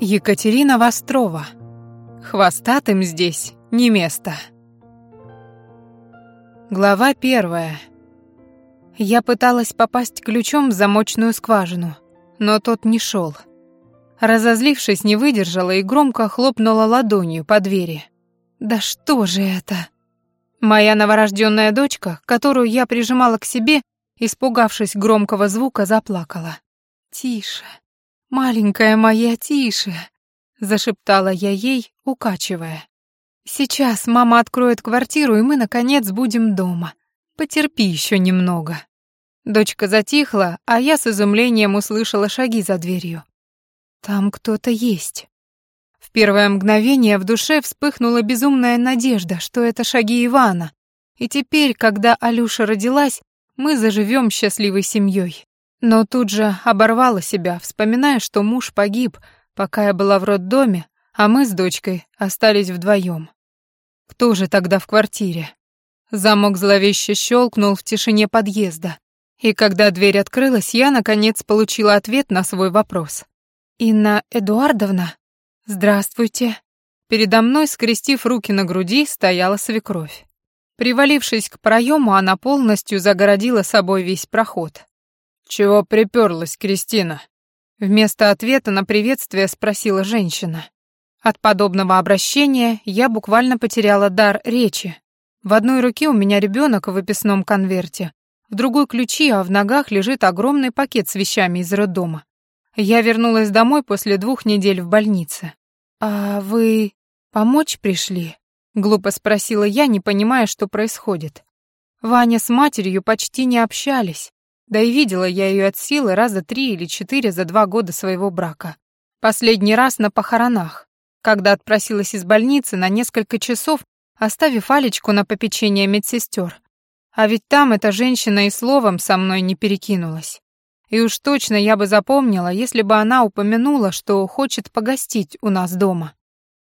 Екатерина Вострова. Хвостатым здесь не место. Глава первая. Я пыталась попасть ключом в замочную скважину, но тот не шел. Разозлившись, не выдержала и громко хлопнула ладонью по двери. «Да что же это?» Моя новорожденная дочка, которую я прижимала к себе, испугавшись громкого звука, заплакала. «Тише, маленькая моя, тише!» — зашептала я ей, укачивая. «Сейчас мама откроет квартиру, и мы, наконец, будем дома. Потерпи еще немного». Дочка затихла, а я с изумлением услышала шаги за дверью. «Там кто-то есть». В первое мгновение в душе вспыхнула безумная надежда, что это шаги Ивана. И теперь, когда Алюша родилась, мы заживем счастливой семьей. Но тут же оборвала себя, вспоминая, что муж погиб, пока я была в роддоме, а мы с дочкой остались вдвоем. Кто же тогда в квартире? Замок зловеще щелкнул в тишине подъезда. И когда дверь открылась, я, наконец, получила ответ на свой вопрос. «Инна Эдуардовна?» «Здравствуйте». Передо мной, скрестив руки на груди, стояла свекровь. Привалившись к проему, она полностью загородила собой весь проход. «Чего приперлась, Кристина?» Вместо ответа на приветствие спросила женщина. От подобного обращения я буквально потеряла дар речи. В одной руке у меня ребенок в выписном конверте, в другой ключи, а в ногах лежит огромный пакет с вещами из роддома. Я вернулась домой после двух недель в больнице. «А вы помочь пришли?» — глупо спросила я, не понимая, что происходит. Ваня с матерью почти не общались, да и видела я ее от силы раза три или четыре за два года своего брака. Последний раз на похоронах, когда отпросилась из больницы на несколько часов, оставив Алечку на попечение медсестер. А ведь там эта женщина и словом со мной не перекинулась. И уж точно я бы запомнила, если бы она упомянула, что хочет погостить у нас дома.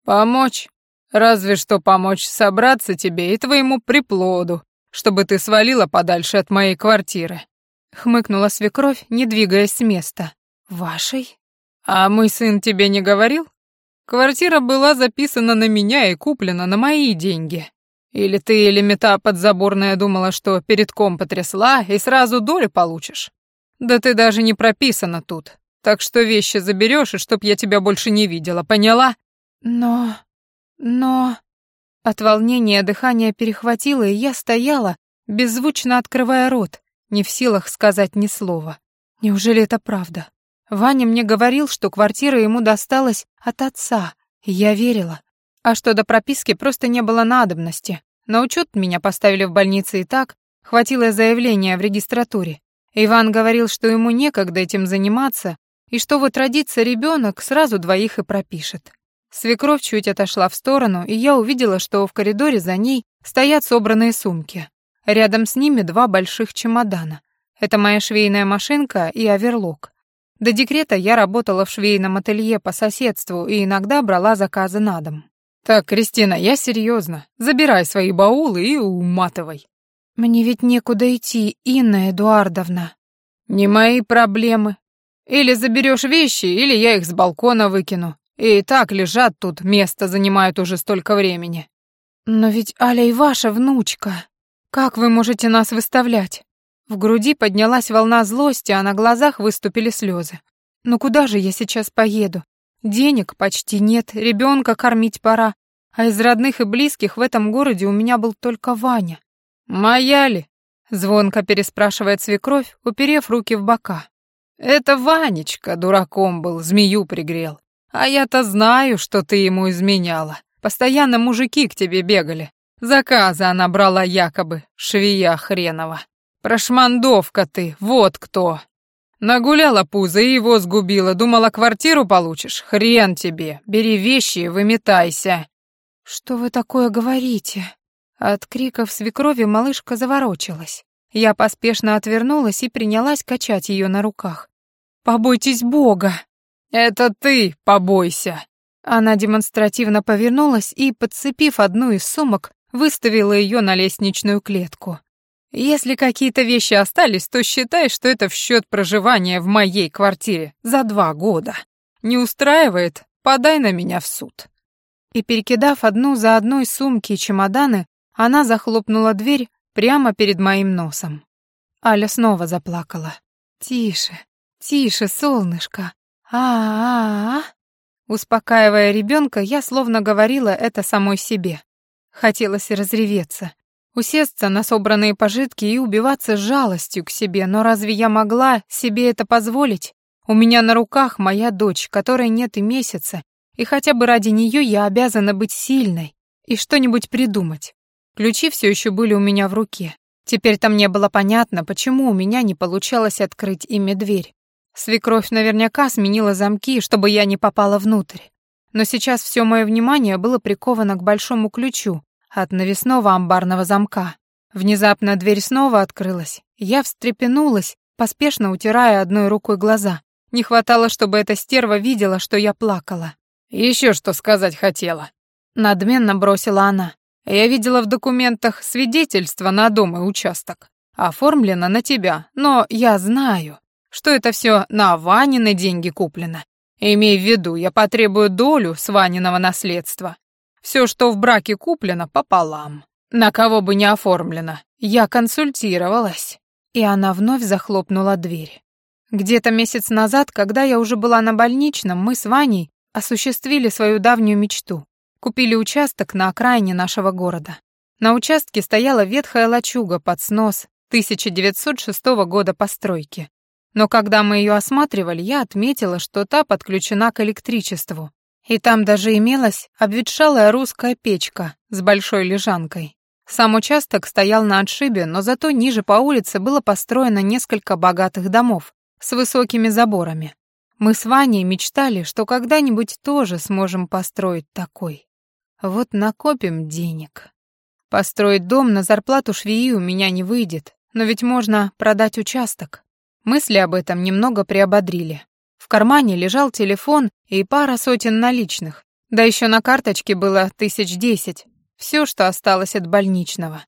«Помочь? Разве что помочь собраться тебе и твоему приплоду, чтобы ты свалила подальше от моей квартиры», — хмыкнула свекровь, не двигаясь с места. «Вашей?» «А мой сын тебе не говорил? Квартира была записана на меня и куплена на мои деньги. Или ты, или мета подзаборная думала, что перед ком потрясла и сразу долю получишь?» Да ты даже не прописана тут. Так что вещи заберешь, и чтоб я тебя больше не видела, поняла? Но... но... От волнения дыхание перехватило, и я стояла, беззвучно открывая рот, не в силах сказать ни слова. Неужели это правда? Ваня мне говорил, что квартира ему досталась от отца, и я верила. А что до прописки просто не было надобности. На учет меня поставили в больнице и так, хватило заявления в регистратуре. Иван говорил, что ему некогда этим заниматься, и что вот родится ребенок, сразу двоих и пропишет. Свекровь чуть отошла в сторону, и я увидела, что в коридоре за ней стоят собранные сумки. Рядом с ними два больших чемодана. Это моя швейная машинка и оверлок. До декрета я работала в швейном ателье по соседству и иногда брала заказы на дом. «Так, Кристина, я серьезно. Забирай свои баулы и уматывай. «Мне ведь некуда идти, Инна Эдуардовна». «Не мои проблемы. Или заберешь вещи, или я их с балкона выкину. И так лежат тут, место занимают уже столько времени». «Но ведь Аля и ваша внучка. Как вы можете нас выставлять?» В груди поднялась волна злости, а на глазах выступили слезы. «Ну куда же я сейчас поеду? Денег почти нет, ребенка кормить пора, а из родных и близких в этом городе у меня был только Ваня. «Моя ли?» — звонко переспрашивает свекровь, уперев руки в бока. «Это Ванечка дураком был, змею пригрел. А я-то знаю, что ты ему изменяла. Постоянно мужики к тебе бегали. Заказы она брала якобы, швея хренова. Прошмандовка ты, вот кто!» Нагуляла пузо и его сгубила, думала, квартиру получишь? Хрен тебе, бери вещи и выметайся. Что вы такое говорите? От криков свекрови малышка заворочилась. Я поспешно отвернулась и принялась качать ее на руках. «Побойтесь Бога!» «Это ты побойся!» Она демонстративно повернулась и, подцепив одну из сумок, выставила ее на лестничную клетку. «Если какие-то вещи остались, то считай, что это в счет проживания в моей квартире за два года. Не устраивает? подай на меня в суд». И перекидав одну за одной сумки и чемоданы, она захлопнула дверь прямо перед моим носом. Аля снова заплакала. «Тише, тише, солнышко. А-а-а». Успокаивая ребенка, я словно говорила это самой себе. Хотелось разреветься, усесться на собранные пожитки и убиваться жалостью к себе, но разве я могла себе это позволить? У меня на руках моя дочь, которой нет и месяца, и хотя бы ради нее я обязана быть сильной и что-нибудь придумать. Ключи все еще были у меня в руке. Теперь там не было понятно, почему у меня не получалось открыть ими дверь. Свекровь наверняка сменила замки, чтобы я не попала внутрь. Но сейчас все мое внимание было приковано к большому ключу от навесного амбарного замка. Внезапно дверь снова открылась. Я встрепенулась, поспешно утирая одной рукой глаза. Не хватало, чтобы эта стерва видела, что я плакала. Еще что сказать хотела. Надменно бросила она. Я видела в документах свидетельство на дом и участок. Оформлено на тебя, но я знаю, что это все на Ванины деньги куплено. Имей в виду, я потребую долю с Ваниного наследства. Все, что в браке куплено, пополам. На кого бы не оформлено. Я консультировалась. И она вновь захлопнула дверь. Где-то месяц назад, когда я уже была на больничном, мы с Ваней осуществили свою давнюю мечту. Купили участок на окраине нашего города. На участке стояла ветхая лачуга под снос 1906 года постройки. Но когда мы ее осматривали, я отметила, что та подключена к электричеству. И там даже имелась обветшалая русская печка с большой лежанкой. Сам участок стоял на отшибе, но зато ниже по улице было построено несколько богатых домов с высокими заборами. Мы с Ваней мечтали, что когда-нибудь тоже сможем построить такой. Вот накопим денег. Построить дом на зарплату швеи у меня не выйдет, но ведь можно продать участок. Мысли об этом немного приободрили. В кармане лежал телефон и пара сотен наличных. Да еще на карточке было тысяч десять. Все, что осталось от больничного.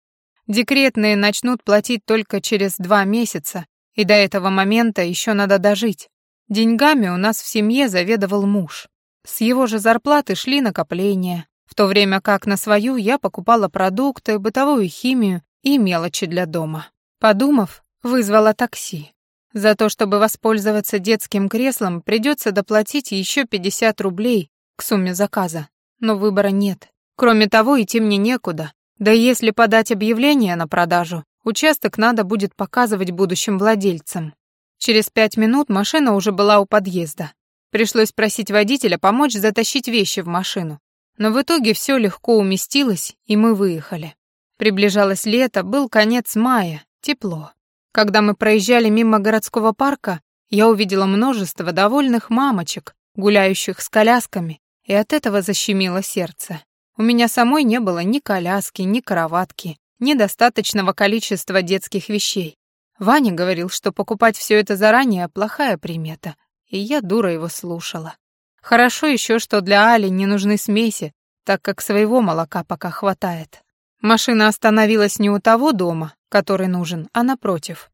Декретные начнут платить только через два месяца, и до этого момента еще надо дожить. Деньгами у нас в семье заведовал муж. С его же зарплаты шли накопления, в то время как на свою я покупала продукты, бытовую химию и мелочи для дома. Подумав, вызвала такси. За то, чтобы воспользоваться детским креслом, придется доплатить еще 50 рублей к сумме заказа. Но выбора нет. Кроме того, идти мне некуда. Да если подать объявление на продажу, участок надо будет показывать будущим владельцам. Через пять минут машина уже была у подъезда. Пришлось просить водителя помочь затащить вещи в машину. Но в итоге все легко уместилось, и мы выехали. Приближалось лето, был конец мая, тепло. Когда мы проезжали мимо городского парка, я увидела множество довольных мамочек, гуляющих с колясками, и от этого защемило сердце. У меня самой не было ни коляски, ни кроватки, ни достаточного количества детских вещей. Ваня говорил, что покупать все это заранее — плохая примета, и я дура его слушала. Хорошо еще, что для Али не нужны смеси, так как своего молока пока хватает. Машина остановилась не у того дома, который нужен, а напротив.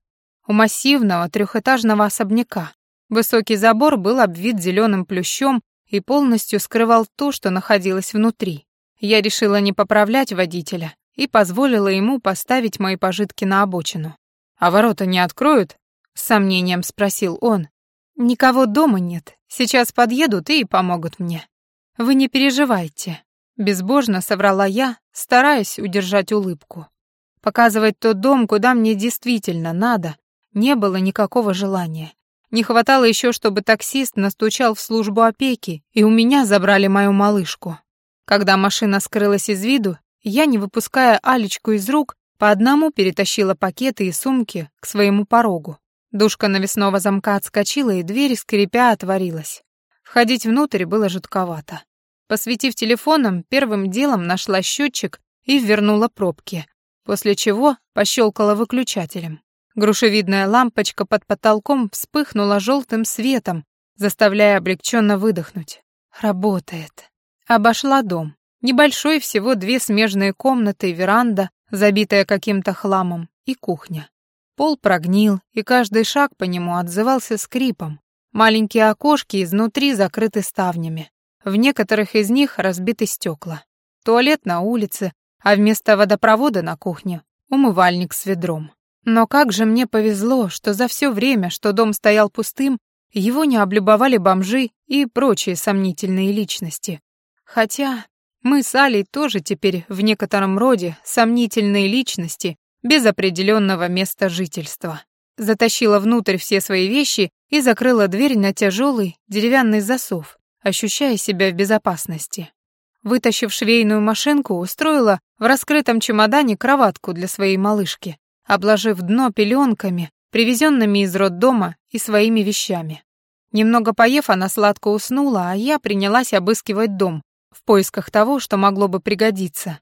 У массивного трехэтажного особняка. Высокий забор был обвит зеленым плющом и полностью скрывал то, что находилось внутри. Я решила не поправлять водителя и позволила ему поставить мои пожитки на обочину. «А ворота не откроют?» — с сомнением спросил он. «Никого дома нет. Сейчас подъедут и помогут мне. Вы не переживайте. Безбожно соврала я, стараясь удержать улыбку. Показывать тот дом, куда мне действительно надо, не было никакого желания. Не хватало еще, чтобы таксист настучал в службу опеки, и у меня забрали мою малышку. Когда машина скрылась из виду, я, не выпуская Алечку из рук, по одному перетащила пакеты и сумки к своему порогу. Душка навесного замка отскочила, и дверь, скрипя, отворилась. Входить внутрь было жутковато. Посветив телефоном, первым делом нашла счетчик и вернула пробки, после чего пощелкала выключателем. Грушевидная лампочка под потолком вспыхнула желтым светом, заставляя облегченно выдохнуть. Работает. Обошла дом. Небольшой, всего две смежные комнаты, веранда, забитая каким-то хламом, и кухня. Пол прогнил, и каждый шаг по нему отзывался скрипом. Маленькие окошки изнутри закрыты ставнями. В некоторых из них разбиты стекла. Туалет на улице, а вместо водопровода на кухне — умывальник с ведром. Но как же мне повезло, что за все время, что дом стоял пустым, его не облюбовали бомжи и прочие сомнительные личности. Хотя мы с Алей тоже теперь в некотором роде сомнительные личности без определенного места жительства. Затащила внутрь все свои вещи и закрыла дверь на тяжелый деревянный засов, ощущая себя в безопасности. Вытащив швейную машинку, устроила в раскрытом чемодане кроватку для своей малышки, обложив дно пеленками, привезенными из роддома и своими вещами. Немного поев, она сладко уснула, а я принялась обыскивать дом в поисках того, что могло бы пригодиться.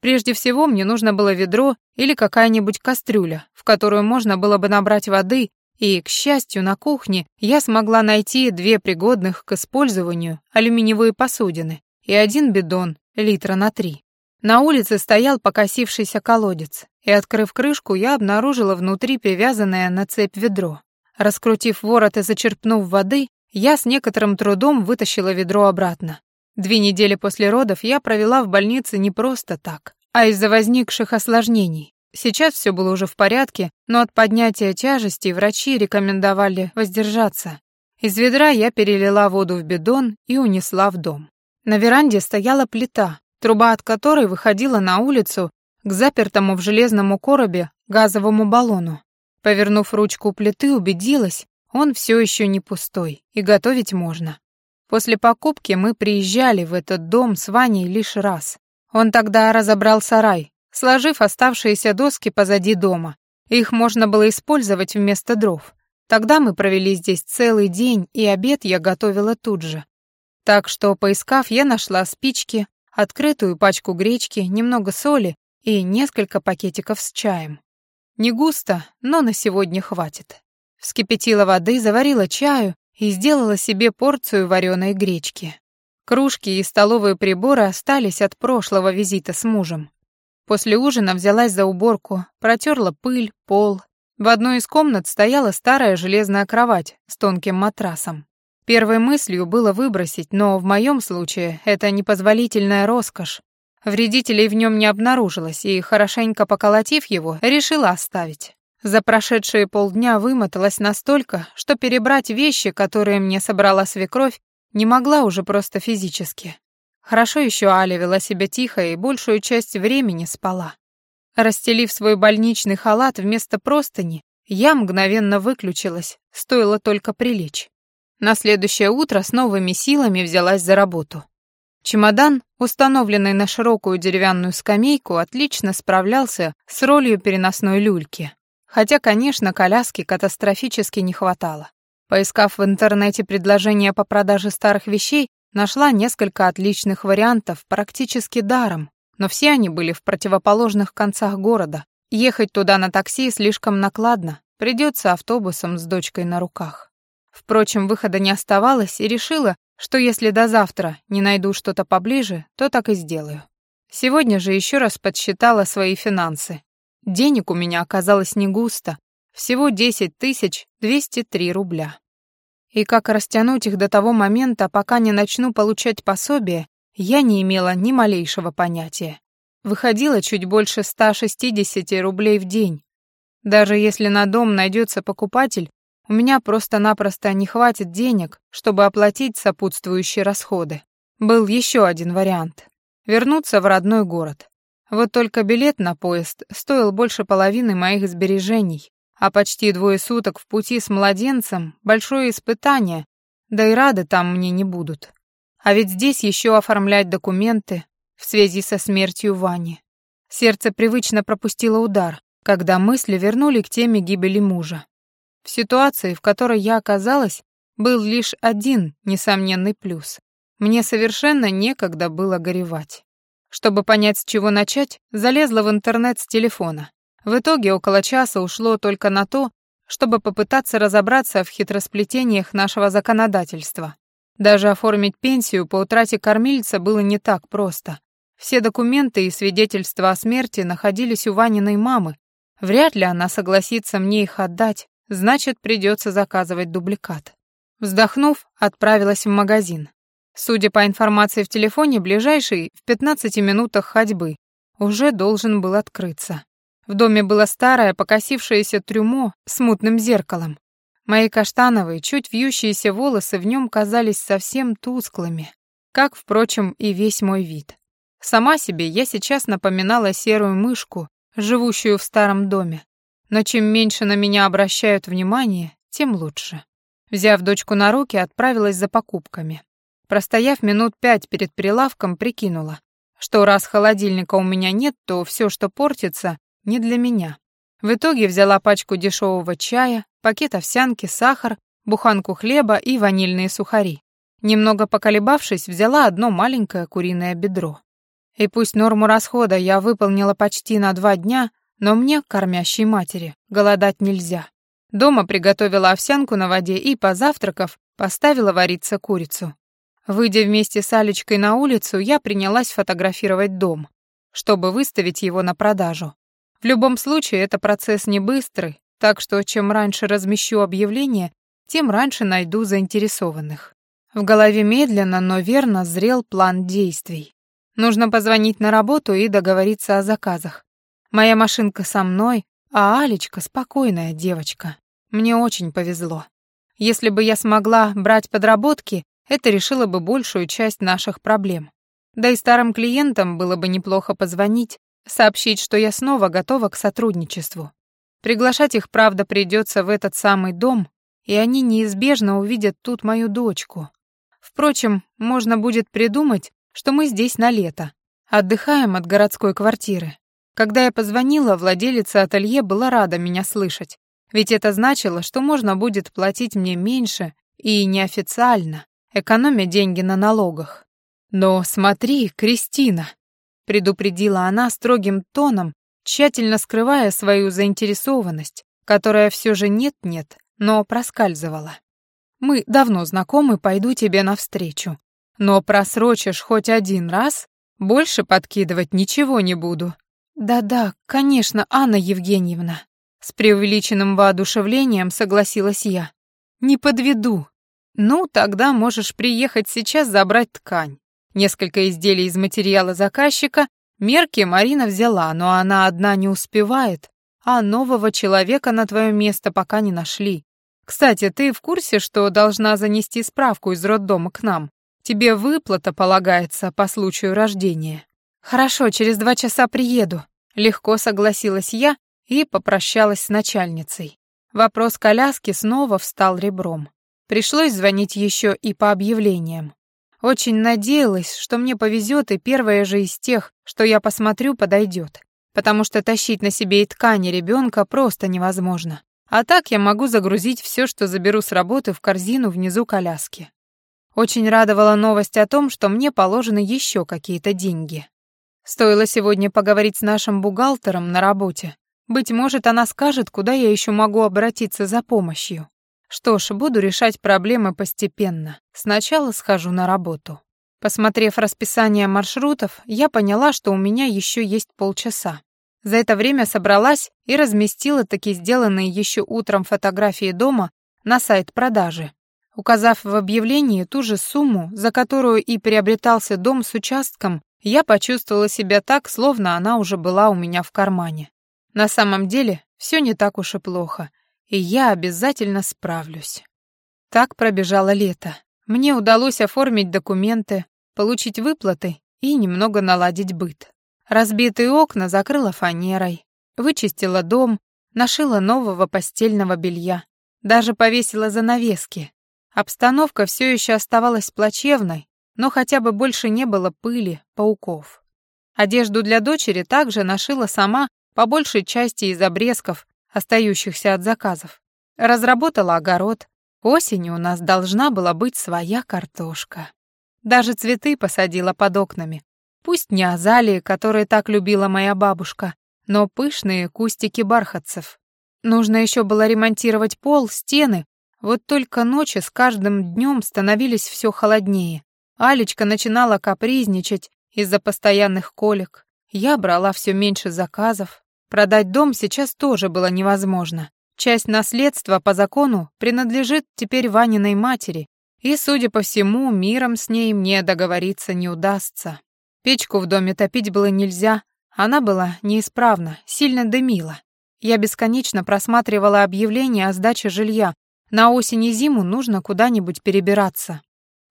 Прежде всего, мне нужно было ведро или какая-нибудь кастрюля, в которую можно было бы набрать воды, и, к счастью, на кухне я смогла найти две пригодных к использованию алюминиевые посудины и один бидон, литра на три. На улице стоял покосившийся колодец, и, открыв крышку, я обнаружила внутри привязанное на цепь ведро. Раскрутив ворот и зачерпнув воды, я с некоторым трудом вытащила ведро обратно. Две недели после родов я провела в больнице не просто так, а из-за возникших осложнений. Сейчас все было уже в порядке, но от поднятия тяжести врачи рекомендовали воздержаться. Из ведра я перелила воду в бидон и унесла в дом. На веранде стояла плита, труба от которой выходила на улицу к запертому в железном коробе газовому баллону. Повернув ручку плиты, убедилась, он все еще не пустой, и готовить можно. После покупки мы приезжали в этот дом с Ваней лишь раз. Он тогда разобрал сарай, сложив оставшиеся доски позади дома. Их можно было использовать вместо дров. Тогда мы провели здесь целый день, и обед я готовила тут же. Так что, поискав, я нашла спички, открытую пачку гречки, немного соли и несколько пакетиков с чаем. Не густо, но на сегодня хватит. Вскипятила воды, заварила чаю и сделала себе порцию вареной гречки. Кружки и столовые приборы остались от прошлого визита с мужем. После ужина взялась за уборку, протерла пыль, пол. В одной из комнат стояла старая железная кровать с тонким матрасом. Первой мыслью было выбросить, но в моем случае это непозволительная роскошь, Вредителей в нем не обнаружилось, и, хорошенько поколотив его, решила оставить. За прошедшие полдня вымоталась настолько, что перебрать вещи, которые мне собрала свекровь, не могла уже просто физически. Хорошо еще Аля вела себя тихо и большую часть времени спала. Расстелив свой больничный халат вместо простыни, я мгновенно выключилась, стоило только прилечь. На следующее утро с новыми силами взялась за работу. Чемодан, установленный на широкую деревянную скамейку, отлично справлялся с ролью переносной люльки. Хотя, конечно, коляски катастрофически не хватало. Поискав в интернете предложения по продаже старых вещей, нашла несколько отличных вариантов практически даром, но все они были в противоположных концах города. Ехать туда на такси слишком накладно, придется автобусом с дочкой на руках. Впрочем, выхода не оставалось, и решила, что если до завтра не найду что-то поближе, то так и сделаю. Сегодня же еще раз подсчитала свои финансы. Денег у меня оказалось не густо, всего 10 тысяч 203 рубля. И как растянуть их до того момента, пока не начну получать пособие, я не имела ни малейшего понятия. Выходило чуть больше 160 рублей в день. Даже если на дом найдется покупатель, у меня просто-напросто не хватит денег, чтобы оплатить сопутствующие расходы. Был еще один вариант — вернуться в родной город. Вот только билет на поезд стоил больше половины моих сбережений, а почти двое суток в пути с младенцем — большое испытание, да и рады там мне не будут. А ведь здесь еще оформлять документы в связи со смертью Вани. Сердце привычно пропустило удар, когда мысли вернули к теме гибели мужа. В ситуации, в которой я оказалась, был лишь один несомненный плюс. Мне совершенно некогда было горевать. Чтобы понять, с чего начать, залезла в интернет с телефона. В итоге около часа ушло только на то, чтобы попытаться разобраться в хитросплетениях нашего законодательства. Даже оформить пенсию по утрате кормильца было не так просто. Все документы и свидетельства о смерти находились у Ваниной мамы. Вряд ли она согласится мне их отдать, Значит, придется заказывать дубликат. Вздохнув, отправилась в магазин. Судя по информации в телефоне, ближайший в 15 минутах ходьбы уже должен был открыться. В доме было старое, покосившееся трюмо с мутным зеркалом. Мои каштановые, чуть вьющиеся волосы в нем казались совсем тусклыми, как, впрочем, и весь мой вид. Сама себе я сейчас напоминала серую мышку, живущую в старом доме. Но чем меньше на меня обращают внимание, тем лучше. Взяв дочку на руки, отправилась за покупками. Простояв минут пять перед прилавком, прикинула, что раз холодильника у меня нет, то все, что портится, не для меня. В итоге взяла пачку дешевого чая, пакет овсянки, сахар, буханку хлеба и ванильные сухари. Немного поколебавшись, взяла одно маленькое куриное бедро. И пусть норму расхода я выполнила почти на два дня, но мне, кормящей матери, голодать нельзя. Дома приготовила овсянку на воде и, позавтракав, поставила вариться курицу. Выйдя вместе с Алечкой на улицу, я принялась фотографировать дом, чтобы выставить его на продажу. В любом случае, это процесс не быстрый, так что чем раньше размещу объявление, тем раньше найду заинтересованных. В голове медленно, но верно зрел план действий. Нужно позвонить на работу и договориться о заказах. Моя машинка со мной, а Алечка спокойная девочка. Мне очень повезло. Если бы я смогла брать подработки, это решило бы большую часть наших проблем. Да и старым клиентам было бы неплохо позвонить, сообщить, что я снова готова к сотрудничеству. Приглашать их, правда, придется в этот самый дом, и они неизбежно увидят тут мою дочку. Впрочем, можно будет придумать, что мы здесь на лето, отдыхаем от городской квартиры. Когда я позвонила, владелица ателье была рада меня слышать, ведь это значило, что можно будет платить мне меньше и неофициально, экономя деньги на налогах. «Но смотри, Кристина», — предупредила она строгим тоном, тщательно скрывая свою заинтересованность, которая все же нет-нет, но проскальзывала. «Мы давно знакомы, пойду тебе навстречу. Но просрочишь хоть один раз, больше подкидывать ничего не буду. Да-да, конечно, Анна Евгеньевна. С преувеличенным воодушевлением согласилась я. Не подведу. Ну, тогда можешь приехать сейчас забрать ткань. Несколько изделий из материала заказчика мерки Марина взяла, но она одна не успевает, а нового человека на твое место пока не нашли. Кстати, ты в курсе, что должна занести справку из роддома к нам? Тебе выплата полагается по случаю рождения. Хорошо, через два часа приеду. Легко согласилась я и попрощалась с начальницей. Вопрос коляски снова встал ребром. Пришлось звонить еще и по объявлениям. Очень надеялась, что мне повезет, и первая же из тех, что я посмотрю, подойдет, потому что тащить на себе и ткани ребенка просто невозможно. А так я могу загрузить все, что заберу с работы, в корзину внизу коляски. Очень радовала новость о том, что мне положены еще какие-то деньги. Стоило сегодня поговорить с нашим бухгалтером на работе. Быть может, она скажет, куда я еще могу обратиться за помощью. Что ж, буду решать проблемы постепенно. Сначала схожу на работу. Посмотрев расписание маршрутов, я поняла, что у меня еще есть полчаса. За это время собралась и разместила таки сделанные еще утром фотографии дома на сайт продажи Указав в объявлении ту же сумму, за которую и приобретался дом с участком, я почувствовала себя так, словно она уже была у меня в кармане. На самом деле, все не так уж и плохо, и я обязательно справлюсь. Так пробежало лето. Мне удалось оформить документы, получить выплаты и немного наладить быт. Разбитые окна закрыла фанерой, вычистила дом, нашила нового постельного белья, даже повесила занавески, Обстановка все еще оставалась плачевной, но хотя бы больше не было пыли, пауков. Одежду для дочери также нашила сама, по большей части из обрезков, остающихся от заказов. Разработала огород. Осенью у нас должна была быть своя картошка. Даже цветы посадила под окнами. Пусть не азалии, которые так любила моя бабушка, но пышные кустики бархатцев. Нужно еще было ремонтировать пол, стены, вот только ночи с каждым днем становились все холоднее. Алечка начинала капризничать из-за постоянных колик. Я брала все меньше заказов. Продать дом сейчас тоже было невозможно. Часть наследства по закону принадлежит теперь Ваниной матери, И, судя по всему, миром с ней мне договориться не удастся. Печку в доме топить было нельзя, она была неисправна, сильно дымила. Я бесконечно просматривала объявления о сдаче жилья. На осень и зиму нужно куда-нибудь перебираться.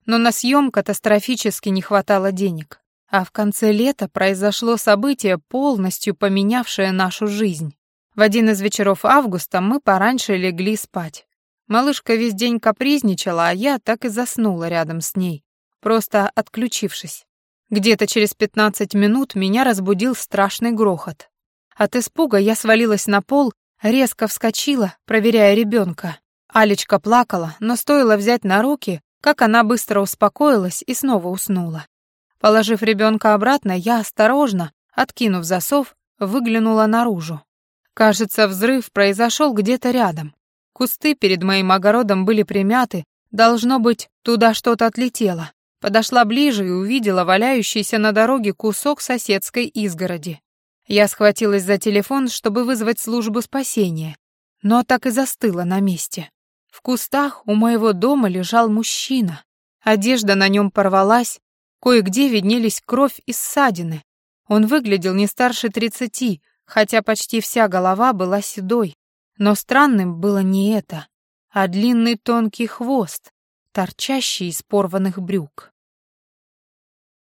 Но на съем катастрофически не хватало денег. А в конце лета произошло событие, полностью поменявшее нашу жизнь. В один из вечеров августа мы пораньше легли спать. Малышка весь день капризничала, а я так и заснула рядом с ней, просто отключившись. Где-то через пятнадцать минут меня разбудил страшный грохот. От испуга я свалилась на пол, резко вскочила, проверяя ребенка. Алечка плакала, но стоило взять на руки, как она быстро успокоилась и снова уснула. Положив ребенка обратно, я осторожно, откинув засов, выглянула наружу. Кажется, взрыв произошел где-то рядом. Кусты перед моим огородом были примяты, должно быть, туда что-то отлетело. Подошла ближе и увидела валяющийся на дороге кусок соседской изгороди. Я схватилась за телефон, чтобы вызвать службу спасения, но так и застыла на месте. В кустах у моего дома лежал мужчина. Одежда на нем порвалась, кое-где виднелись кровь и ссадины. Он выглядел не старше тридцати, хотя почти вся голова была седой. Но странным было не это, а длинный тонкий хвост, торчащий из порванных брюк.